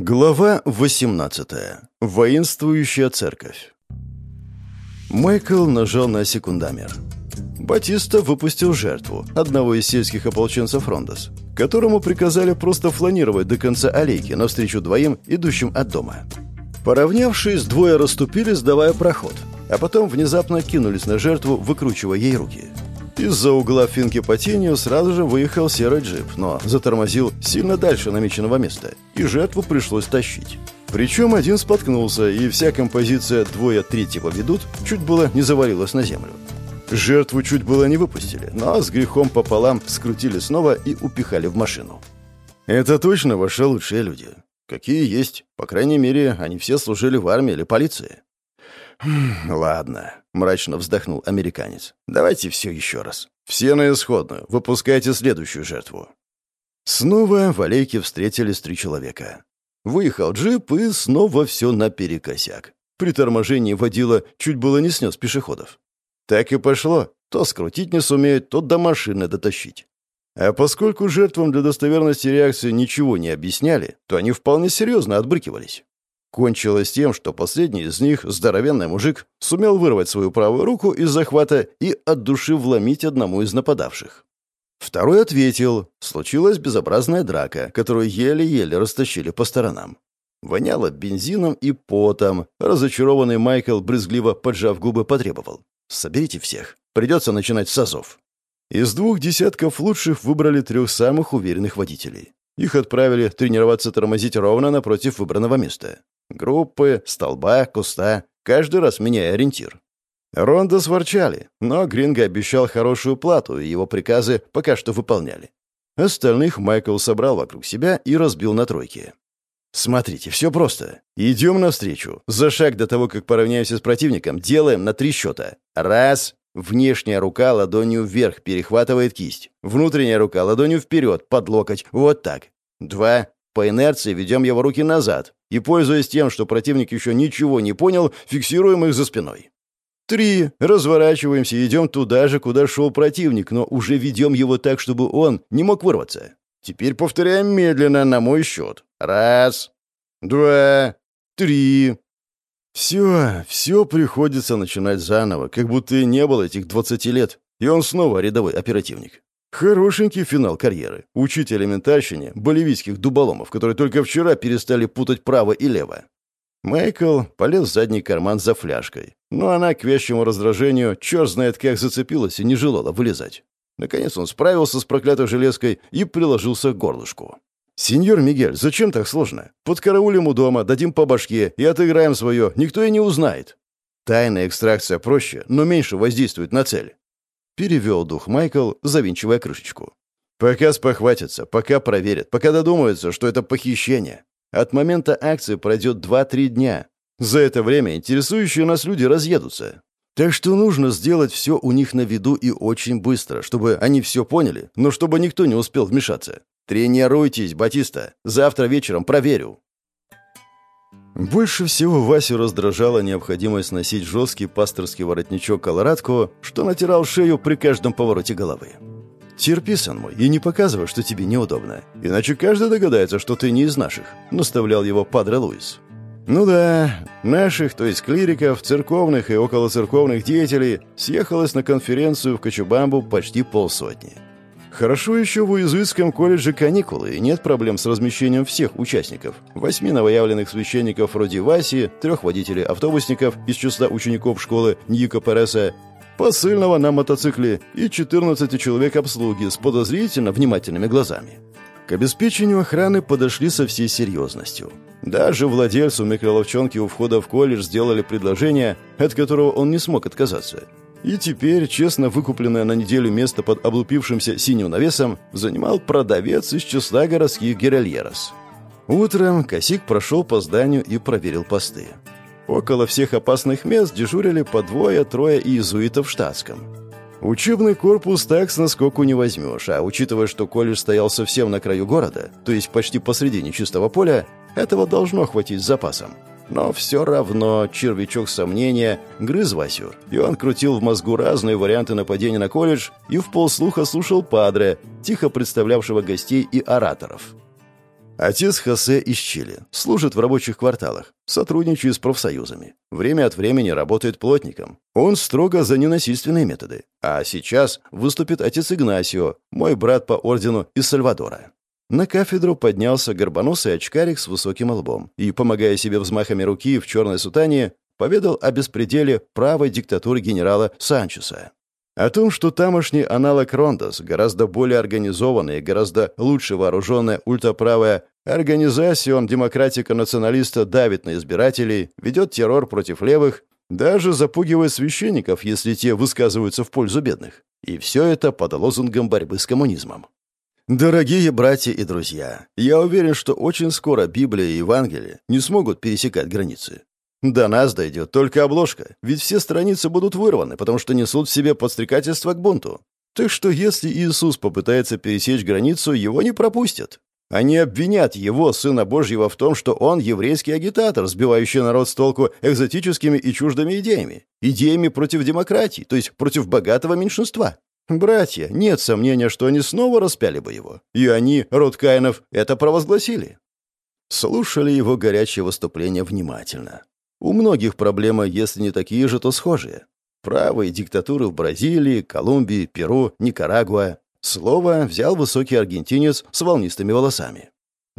Глава 18. Воинствующая церковь. Майкл нажал на секундомер. Батиста выпустил жертву, одного из сельских ополченцев Рондос, которому приказали просто фланировать до конца аллейки навстречу двоим, идущим от дома. Поравнявшись, двое расступились, давая проход, а потом внезапно кинулись на жертву, выкручивая ей руки – из-за угла финки по тенью сразу же выехал серый джип, но затормозил сильно дальше намеченного места, и жертву пришлось тащить. Причем один споткнулся, и вся композиция «двое третьего ведут» чуть было не завалилась на землю. Жертву чуть было не выпустили, но с грехом пополам скрутили снова и упихали в машину. Это точно ваши лучшие люди. Какие есть. По крайней мере, они все служили в армии или полиции. Хм, «Ладно», — мрачно вздохнул американец. «Давайте все еще раз. Все на исходную. Выпускайте следующую жертву». Снова в аллейке встретились три человека. Выехал джип, и снова все наперекосяк. При торможении водила чуть было не снес пешеходов. Так и пошло. То скрутить не сумеют, то до машины дотащить. А поскольку жертвам для достоверности реакции ничего не объясняли, то они вполне серьезно отбрыкивались. Кончилось тем, что последний из них, здоровенный мужик, сумел вырвать свою правую руку из захвата и от души вломить одному из нападавших. Второй ответил. Случилась безобразная драка, которую еле-еле растащили по сторонам. Воняло бензином и потом. Разочарованный Майкл, брезгливо поджав губы, потребовал. «Соберите всех. Придется начинать с азов». Из двух десятков лучших выбрали трех самых уверенных водителей. Их отправили тренироваться тормозить ровно напротив выбранного места. Группы, столба, куста, каждый раз меняя ориентир. Ронда сворчали, но Гринго обещал хорошую плату, и его приказы пока что выполняли. Остальных Майкл собрал вокруг себя и разбил на тройки. «Смотрите, все просто. Идем навстречу. За шаг до того, как поравняемся с противником, делаем на три счета. Раз. Внешняя рука ладонью вверх перехватывает кисть. Внутренняя рука ладонью вперед, под локоть. Вот так. Два. По инерции ведем его руки назад и, пользуясь тем, что противник еще ничего не понял, фиксируем их за спиной. Три. Разворачиваемся и идем туда же, куда шел противник, но уже ведем его так, чтобы он не мог вырваться. Теперь повторяем медленно на мой счет. Раз, два, три. Все, все приходится начинать заново, как будто и не было этих двадцати лет, и он снова рядовой оперативник. Хорошенький финал карьеры. Учить элементарщине боливийских дуболомов, которые только вчера перестали путать право и лево. Майкл полез в задний карман за фляжкой. Но она, к вещему раздражению, черт знает как зацепилась и не желала вылезать. Наконец он справился с проклятой железкой и приложился к горлышку. «Сеньор Мигель, зачем так сложно? Подкараулим у дома, дадим по башке и отыграем свое. Никто и не узнает». Тайная экстракция проще, но меньше воздействует на цель. Перевел дух Майкл, завинчивая крышечку. «Пока спохватятся, пока проверят, пока додумаются, что это похищение. От момента акции пройдет 2-3 дня. За это время интересующие нас люди разъедутся. Так что нужно сделать все у них на виду и очень быстро, чтобы они все поняли, но чтобы никто не успел вмешаться. Тренируйтесь, Батиста. Завтра вечером проверю». Больше всего Васю раздражала необходимость носить жесткий пасторский воротничок колорадку, что натирал шею при каждом повороте головы. «Терпи, сын мой, и не показывай, что тебе неудобно, иначе каждый догадается, что ты не из наших», — наставлял его Падре Луис. «Ну да, наших, то есть клириков, церковных и околоцерковных деятелей, съехалось на конференцию в Кочубамбу почти полсотни». Хорошо еще в Уизвитском колледже каникулы, и нет проблем с размещением всех участников. Восьми новоявленных священников вроде Васи, трех водителей-автобусников из числа учеников школы Ньюка Переса, посыльного на мотоцикле и 14 человек обслуги с подозрительно внимательными глазами. К обеспечению охраны подошли со всей серьезностью. Даже владельцу микроловчонки у входа в колледж сделали предложение, от которого он не смог отказаться – и теперь честно выкупленное на неделю место под облупившимся синим навесом занимал продавец из числа городских геральерос. Утром Косик прошел по зданию и проверил посты. Около всех опасных мест дежурили по двое-трое иезуитов в штатском. Учебный корпус так с наскоку не возьмешь, а учитывая, что колледж стоял совсем на краю города, то есть почти посредине чистого поля, этого должно хватить с запасом. Но все равно червячок сомнения грыз Васю, и он крутил в мозгу разные варианты нападения на колледж и в полслуха слушал Падре, тихо представлявшего гостей и ораторов. Отец Хосе из Чили, служит в рабочих кварталах, сотрудничает с профсоюзами. Время от времени работает плотником. Он строго за ненасильственные методы. А сейчас выступит отец Игнасио, мой брат по ордену из Сальвадора. На кафедру поднялся горбоносый очкарик с высоким лбом и, помогая себе взмахами руки в черной сутане, поведал о беспределе правой диктатуры генерала Санчеса. О том, что тамошний аналог Рондос, гораздо более организованная и гораздо лучше вооруженная ультраправая организация демократика-националиста давит на избирателей, ведет террор против левых, даже запугивает священников, если те высказываются в пользу бедных. И все это под лозунгом борьбы с коммунизмом. Дорогие братья и друзья, я уверен, что очень скоро Библия и Евангелие не смогут пересекать границы. До нас дойдет только обложка, ведь все страницы будут вырваны, потому что несут в себе подстрекательство к бунту. Так что если Иисус попытается пересечь границу, его не пропустят. Они обвинят его, Сына Божьего, в том, что он еврейский агитатор, сбивающий народ с толку экзотическими и чуждыми идеями. Идеями против демократии, то есть против богатого меньшинства. Братья, нет сомнения, что они снова распяли бы его. И они, род Каинов, это провозгласили. Слушали его горячее выступление внимательно. У многих проблемы, если не такие же, то схожие. Правые диктатуры в Бразилии, Колумбии, Перу, Никарагуа. Слово взял высокий аргентинец с волнистыми волосами.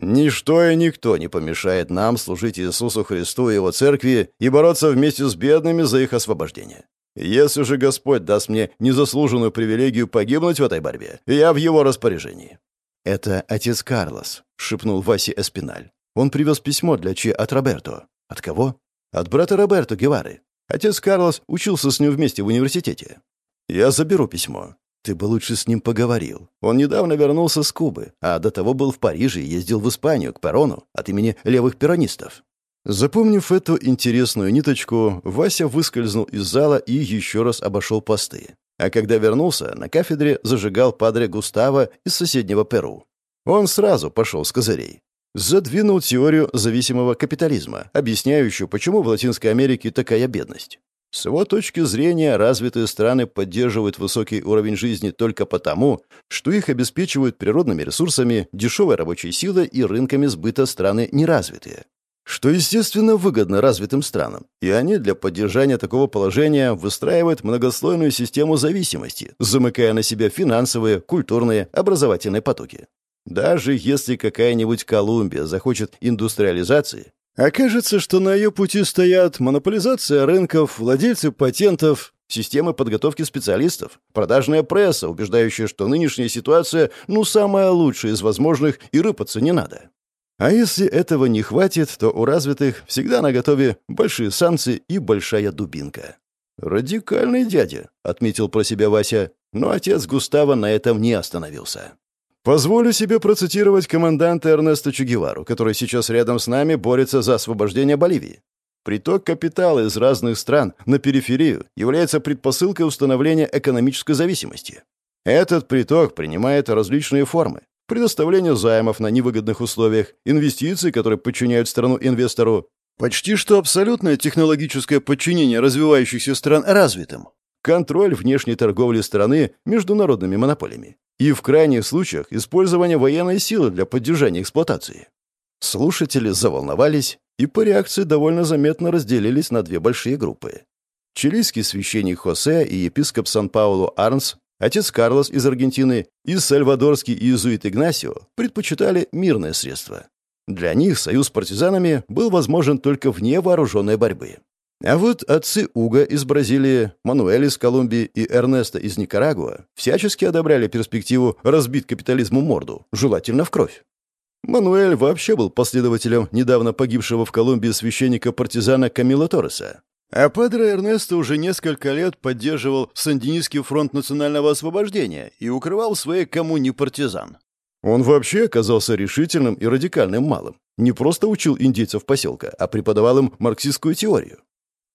«Ничто и никто не помешает нам служить Иисусу Христу и Его Церкви и бороться вместе с бедными за их освобождение. Если же Господь даст мне незаслуженную привилегию погибнуть в этой борьбе, я в Его распоряжении». «Это отец Карлос», — шепнул Васи Эспиналь. «Он привез письмо для Чи от Роберто». «От кого?» От брата Роберто Гевары. Отец Карлос учился с ним вместе в университете. Я заберу письмо. Ты бы лучше с ним поговорил. Он недавно вернулся с Кубы, а до того был в Париже и ездил в Испанию к Перону от имени левых пиранистов. Запомнив эту интересную ниточку, Вася выскользнул из зала и еще раз обошел посты. А когда вернулся, на кафедре зажигал падре Густава из соседнего Перу. Он сразу пошел с козырей задвинул теорию зависимого капитализма, объясняющую, почему в Латинской Америке такая бедность. С его точки зрения, развитые страны поддерживают высокий уровень жизни только потому, что их обеспечивают природными ресурсами, дешевой рабочей силой и рынками сбыта страны неразвитые. Что, естественно, выгодно развитым странам, и они для поддержания такого положения выстраивают многослойную систему зависимости, замыкая на себя финансовые, культурные, образовательные потоки. Даже если какая-нибудь Колумбия захочет индустриализации, окажется, что на ее пути стоят монополизация рынков, владельцы патентов, системы подготовки специалистов, продажная пресса, убеждающая, что нынешняя ситуация ну самая лучшая из возможных и рыпаться не надо. А если этого не хватит, то у развитых всегда наготове большие санкции и большая дубинка. «Радикальный дядя», — отметил про себя Вася, но отец Густава на этом не остановился. Позволю себе процитировать команданта Эрнеста Чугевару, который сейчас рядом с нами борется за освобождение Боливии. Приток капитала из разных стран на периферию является предпосылкой установления экономической зависимости. Этот приток принимает различные формы. Предоставление займов на невыгодных условиях, инвестиции, которые подчиняют страну инвестору, почти что абсолютное технологическое подчинение развивающихся стран развитым, контроль внешней торговли страны международными монополиями, и в крайних случаях использование военной силы для поддержания эксплуатации. Слушатели заволновались и по реакции довольно заметно разделились на две большие группы. Чилийский священник Хосе и епископ Сан-Паулу Арнс, отец Карлос из Аргентины и сальвадорский иезуит Игнасио предпочитали мирное средство. Для них союз с партизанами был возможен только вне вооруженной борьбы. А вот отцы Уга из Бразилии, Мануэль из Колумбии и Эрнеста из Никарагуа всячески одобряли перспективу разбить капитализму морду, желательно в кровь. Мануэль вообще был последователем недавно погибшего в Колумбии священника-партизана Камила Торреса. А Падре Эрнесто уже несколько лет поддерживал Сандинистский фронт национального освобождения и укрывал своей коммуне партизан. Он вообще оказался решительным и радикальным малым. Не просто учил индейцев поселка, а преподавал им марксистскую теорию.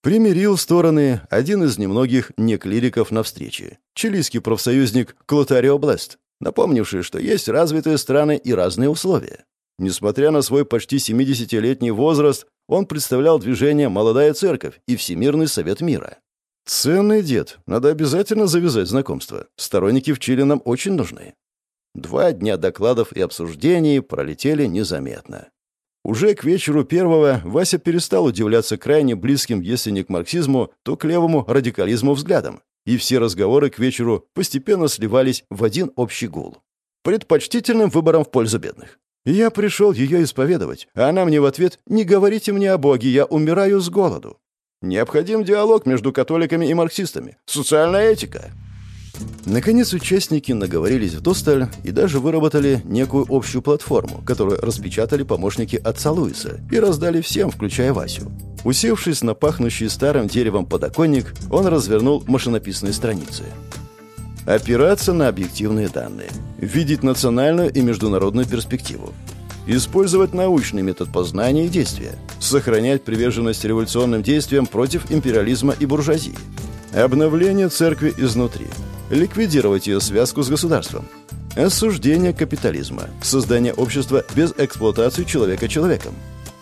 Примирил стороны один из немногих неклириков на встрече, чилийский профсоюзник Клотарио Блест, напомнивший, что есть развитые страны и разные условия. Несмотря на свой почти 70-летний возраст, он представлял движение «Молодая церковь» и Всемирный совет мира. Ценный дед, надо обязательно завязать знакомство. Сторонники в Чили нам очень нужны. Два дня докладов и обсуждений пролетели незаметно. Уже к вечеру первого Вася перестал удивляться крайне близким, если не к марксизму, то к левому радикализму взглядам, и все разговоры к вечеру постепенно сливались в один общий гул. Предпочтительным выбором в пользу бедных. Я пришел ее исповедовать, а она мне в ответ «Не говорите мне о Боге, я умираю с голоду». Необходим диалог между католиками и марксистами. Социальная этика. Наконец участники наговорились в досталь и даже выработали некую общую платформу, которую распечатали помощники отца Луиса и раздали всем, включая Васю. Усевшись на пахнущий старым деревом подоконник, он развернул машинописные страницы. Опираться на объективные данные. Видеть национальную и международную перспективу. Использовать научный метод познания и действия. Сохранять приверженность революционным действиям против империализма и буржуазии. Обновление церкви изнутри ликвидировать ее связку с государством. Осуждение капитализма, создание общества без эксплуатации человека человеком.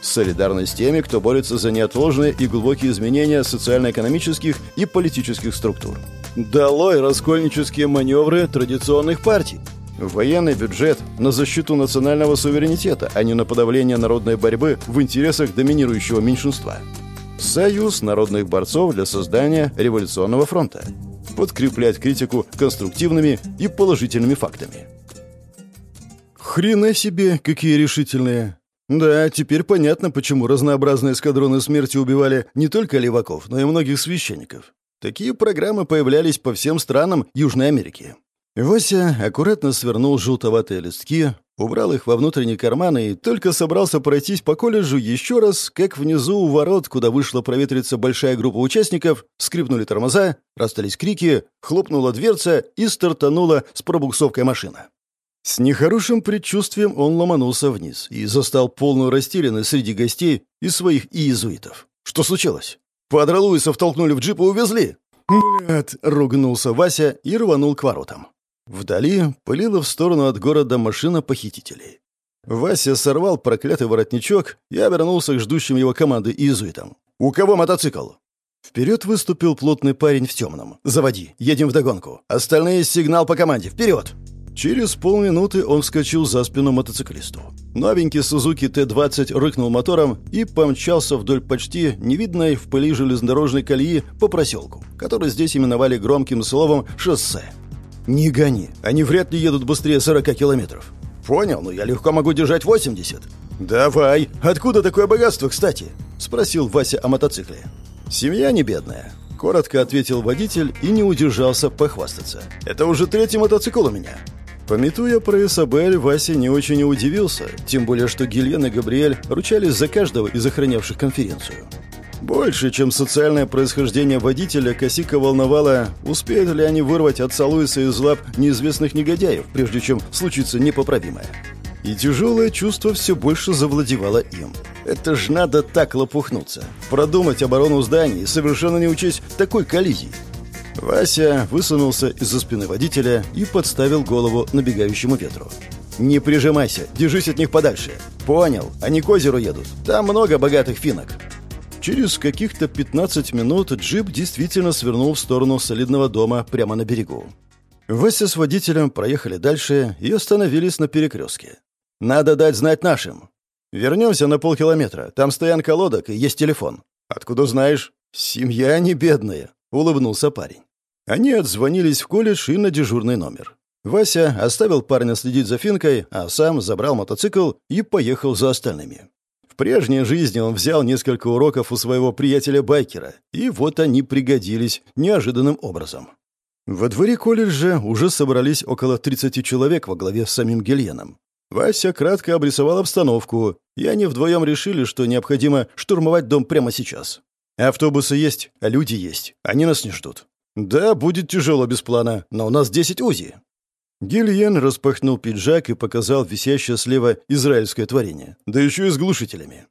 Солидарность с теми, кто борется за неотложные и глубокие изменения социально-экономических и политических структур. Долой раскольнические маневры традиционных партий. Военный бюджет на защиту национального суверенитета, а не на подавление народной борьбы в интересах доминирующего меньшинства. Союз народных борцов для создания революционного фронта подкреплять критику конструктивными и положительными фактами. Хрена себе, какие решительные. Да, теперь понятно, почему разнообразные эскадроны смерти убивали не только леваков, но и многих священников. Такие программы появлялись по всем странам Южной Америки. Вася аккуратно свернул желтоватые листки, убрал их во внутренний карман и только собрался пройтись по колледжу еще раз, как внизу у ворот, куда вышла проветриться большая группа участников, скрипнули тормоза, расстались крики, хлопнула дверца и стартанула с пробуксовкой машина. С нехорошим предчувствием он ломанулся вниз и застал полную растерянность среди гостей и своих иезуитов. Что случилось? Падре Луиса втолкнули в джип и увезли. «Блядь!» — ругнулся Вася и рванул к воротам. Вдали пылила в сторону от города машина похитителей. Вася сорвал проклятый воротничок и обернулся к ждущим его команды иезуитам. «У кого мотоцикл?» Вперед выступил плотный парень в темном. «Заводи, едем вдогонку. Остальные сигнал по команде. Вперед!» Через полминуты он вскочил за спину мотоциклисту. Новенький Сузуки Т-20 рыкнул мотором и помчался вдоль почти невидной в пыли железнодорожной колеи по проселку, который здесь именовали громким словом «шоссе». «Не гони. Они вряд ли едут быстрее 40 километров». «Понял, но я легко могу держать 80». «Давай. Откуда такое богатство, кстати?» — спросил Вася о мотоцикле. «Семья не бедная», — коротко ответил водитель и не удержался похвастаться. «Это уже третий мотоцикл у меня». Пометуя про Исабель, Вася не очень и удивился, тем более что Гильен и Габриэль ручались за каждого из охранявших конференцию. Больше, чем социальное происхождение водителя, Косика волновало, успеют ли они вырвать отца Луиса из лап неизвестных негодяев, прежде чем случится непоправимое. И тяжелое чувство все больше завладевало им. Это ж надо так лопухнуться. Продумать оборону зданий, совершенно не учесть такой коллизии. Вася высунулся из-за спины водителя и подставил голову набегающему ветру. «Не прижимайся, держись от них подальше. Понял, они к озеру едут. Там много богатых финок». Через каких-то 15 минут джип действительно свернул в сторону солидного дома прямо на берегу. Вася с водителем проехали дальше и остановились на перекрестке. «Надо дать знать нашим. Вернемся на полкилометра. Там стоянка лодок и есть телефон». «Откуда знаешь?» «Семья не бедная», — улыбнулся парень. Они отзвонились в колледж и на дежурный номер. Вася оставил парня следить за Финкой, а сам забрал мотоцикл и поехал за остальными. В прежней жизни он взял несколько уроков у своего приятеля-байкера, и вот они пригодились неожиданным образом. Во дворе колледжа уже собрались около 30 человек во главе с самим Гельеном. Вася кратко обрисовал обстановку, и они вдвоем решили, что необходимо штурмовать дом прямо сейчас. Автобусы есть, а люди есть. Они нас не ждут. Да, будет тяжело без плана, но у нас 10 УЗИ. Гильен распахнул пиджак и показал висящее слева израильское творение, да еще и с глушителями.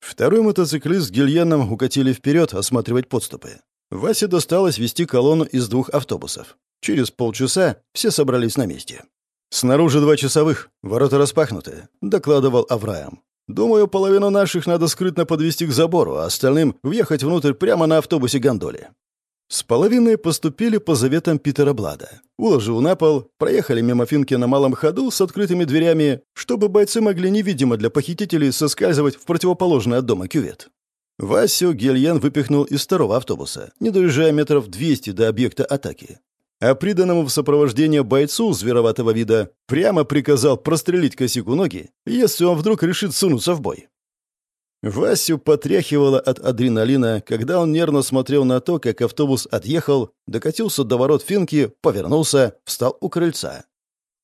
Второй мотоциклист с Гильеном укатили вперед осматривать подступы. Васе досталось вести колонну из двух автобусов. Через полчаса все собрались на месте. «Снаружи два часовых, ворота распахнуты», — докладывал Авраам. «Думаю, половину наших надо скрытно подвести к забору, а остальным въехать внутрь прямо на автобусе-гондоле». С половиной поступили по заветам Питера Блада. Уложил на пол, проехали мимо Финки на малом ходу с открытыми дверями, чтобы бойцы могли невидимо для похитителей соскальзывать в противоположный от дома кювет. Васю Гельян выпихнул из второго автобуса, не доезжая метров 200 до объекта атаки. А приданному в сопровождение бойцу звероватого вида прямо приказал прострелить косику ноги, если он вдруг решит сунуться в бой. Васю потряхивало от адреналина, когда он нервно смотрел на то, как автобус отъехал, докатился до ворот Финки, повернулся, встал у крыльца.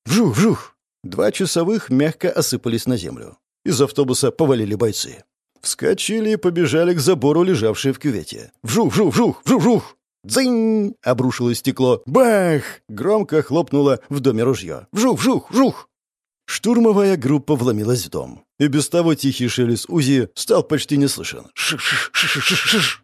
Вжух-вжух! Два часовых мягко осыпались на землю. Из автобуса повалили бойцы. Вскочили и побежали к забору, лежавшей в кювете. Вжух-вжух-вжух! Вжух-вжух! «Дзынь!» — обрушилось стекло. «Бах!» — громко хлопнуло в доме ружье. «Вжух-вжух-вжух!» Штурмовая группа вломилась в дом. И без того тихий шелест УЗИ стал почти не слышен. Ш-ш-ш-ш-ш-ш.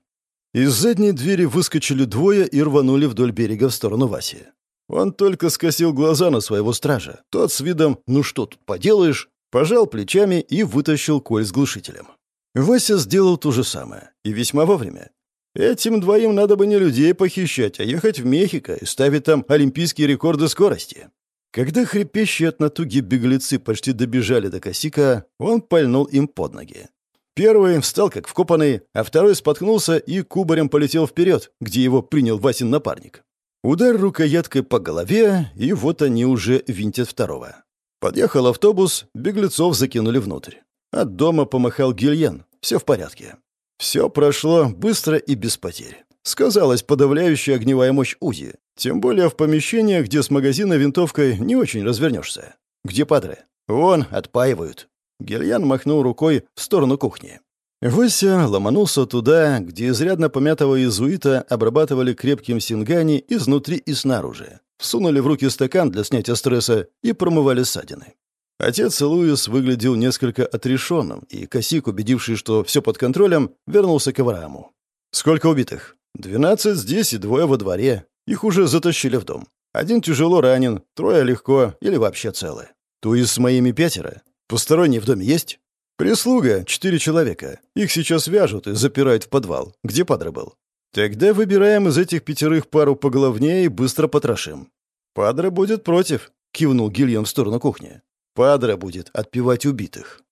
Из задней двери выскочили двое и рванули вдоль берега в сторону Васи. Он только скосил глаза на своего стража. Тот с видом «ну что тут поделаешь?» пожал плечами и вытащил коль с глушителем. Вася сделал то же самое. И весьма вовремя. Этим двоим надо бы не людей похищать, а ехать в Мехико и ставить там олимпийские рекорды скорости. Когда хрипящие от натуги беглецы почти добежали до косика, он пальнул им под ноги. Первый встал как вкопанный, а второй споткнулся и кубарем полетел вперед, где его принял Васин напарник. Удар рукояткой по голове, и вот они уже винтят второго. Подъехал автобус, беглецов закинули внутрь. От дома помахал Гильен. Все в порядке. Все прошло быстро и без потерь. Сказалась подавляющая огневая мощь УЗИ. Тем более в помещениях, где с магазина винтовкой не очень развернешься. Где падры? Вон, отпаивают. Гельян махнул рукой в сторону кухни. Вася ломанулся туда, где изрядно помятого иезуита обрабатывали крепким сингани изнутри и снаружи. Всунули в руки стакан для снятия стресса и промывали ссадины. Отец Луис выглядел несколько отрешенным, и Косик, убедивший, что все под контролем, вернулся к Аврааму. «Сколько убитых?» «Двенадцать здесь и двое во дворе. Их уже затащили в дом. Один тяжело ранен, трое легко или вообще целы. То есть с моими пятеро. Посторонние в доме есть? Прислуга, четыре человека. Их сейчас вяжут и запирают в подвал. Где Падре был? Тогда выбираем из этих пятерых пару поглавнее и быстро потрошим. Падре будет против, кивнул Гильям в сторону кухни. Падре будет отпевать убитых.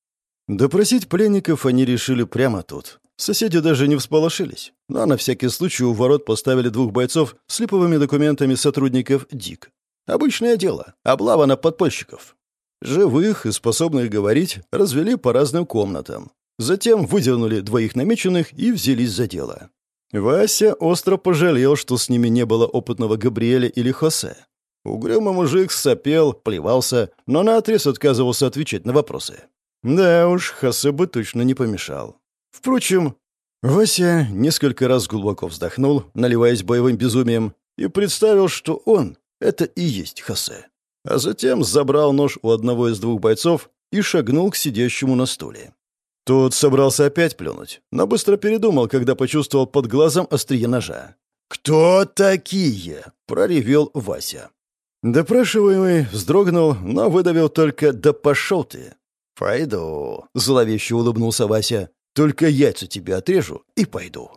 Допросить пленников они решили прямо тут. Соседи даже не всполошились, но на всякий случай у ворот поставили двух бойцов с липовыми документами сотрудников ДИК. Обычное дело, облава на подпольщиков. Живых и способных говорить развели по разным комнатам. Затем выдернули двоих намеченных и взялись за дело. Вася остро пожалел, что с ними не было опытного Габриэля или Хосе. Угрюмый мужик сопел, плевался, но наотрез отказывался отвечать на вопросы. Да уж, Хосе бы точно не помешал. Впрочем, Вася несколько раз глубоко вздохнул, наливаясь боевым безумием, и представил, что он — это и есть Хосе. А затем забрал нож у одного из двух бойцов и шагнул к сидящему на стуле. Тот собрался опять плюнуть, но быстро передумал, когда почувствовал под глазом острие ножа. «Кто такие?» — проревел Вася. Допрашиваемый вздрогнул, но выдавил только «да пошел ты». «Пойду», — зловеще улыбнулся Вася. Только яйца тебе отрежу и пойду».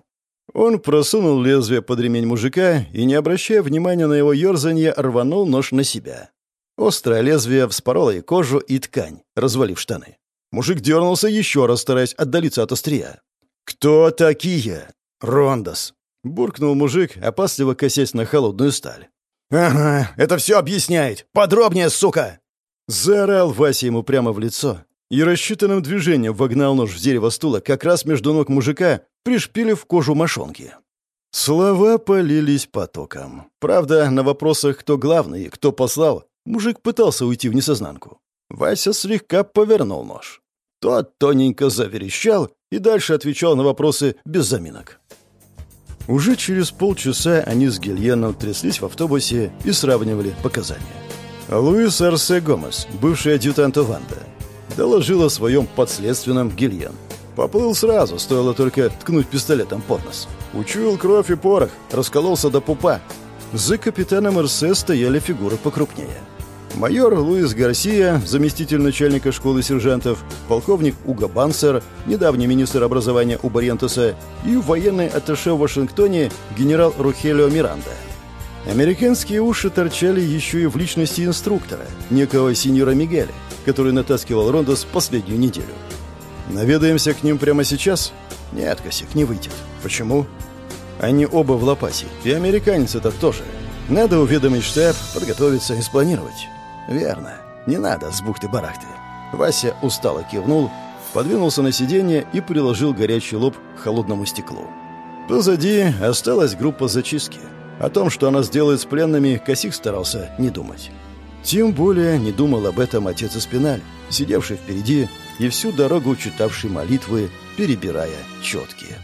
Он просунул лезвие под ремень мужика и, не обращая внимания на его ерзанье, рванул нож на себя. Острое лезвие вспороло и кожу, и ткань, развалив штаны. Мужик дернулся еще раз, стараясь отдалиться от острия. «Кто такие?» «Рондос», — буркнул мужик, опасливо косясь на холодную сталь. «Ага, это все объясняет! Подробнее, сука!» Заорал Вася ему прямо в лицо, и рассчитанным движением вогнал нож в дерево стула как раз между ног мужика, пришпилив кожу мошонки. Слова полились потоком. Правда, на вопросах, кто главный и кто послал, мужик пытался уйти в несознанку. Вася слегка повернул нож. Тот тоненько заверещал и дальше отвечал на вопросы без заминок. Уже через полчаса они с Гильеном тряслись в автобусе и сравнивали показания. Луис Арсе Гомес, бывший адъютант Ованда, доложил о своем подследственном Гильен. Поплыл сразу, стоило только ткнуть пистолетом под нос. Учуял кровь и порох, раскололся до пупа. За капитаном РС стояли фигуры покрупнее. Майор Луис Гарсия, заместитель начальника школы сержантов, полковник Уго Бансер, недавний министр образования у Барьентеса и военный атташе в Вашингтоне генерал Рухелио Миранда. Американские уши торчали еще и в личности инструктора, некого сеньора Мигеля, который натаскивал Рондос последнюю неделю. Наведаемся к ним прямо сейчас? Нет, Косик, не выйдет. Почему? Они оба в лопасе, и американец этот тоже. Надо уведомить штаб, подготовиться и спланировать. «Верно. Не надо с бухты-барахты». Вася устало кивнул, подвинулся на сиденье и приложил горячий лоб к холодному стеклу. Позади осталась группа зачистки. О том, что она сделает с пленными, Косик старался не думать. Тем более не думал об этом отец Испиналь, сидевший впереди и всю дорогу читавший молитвы, перебирая четкие.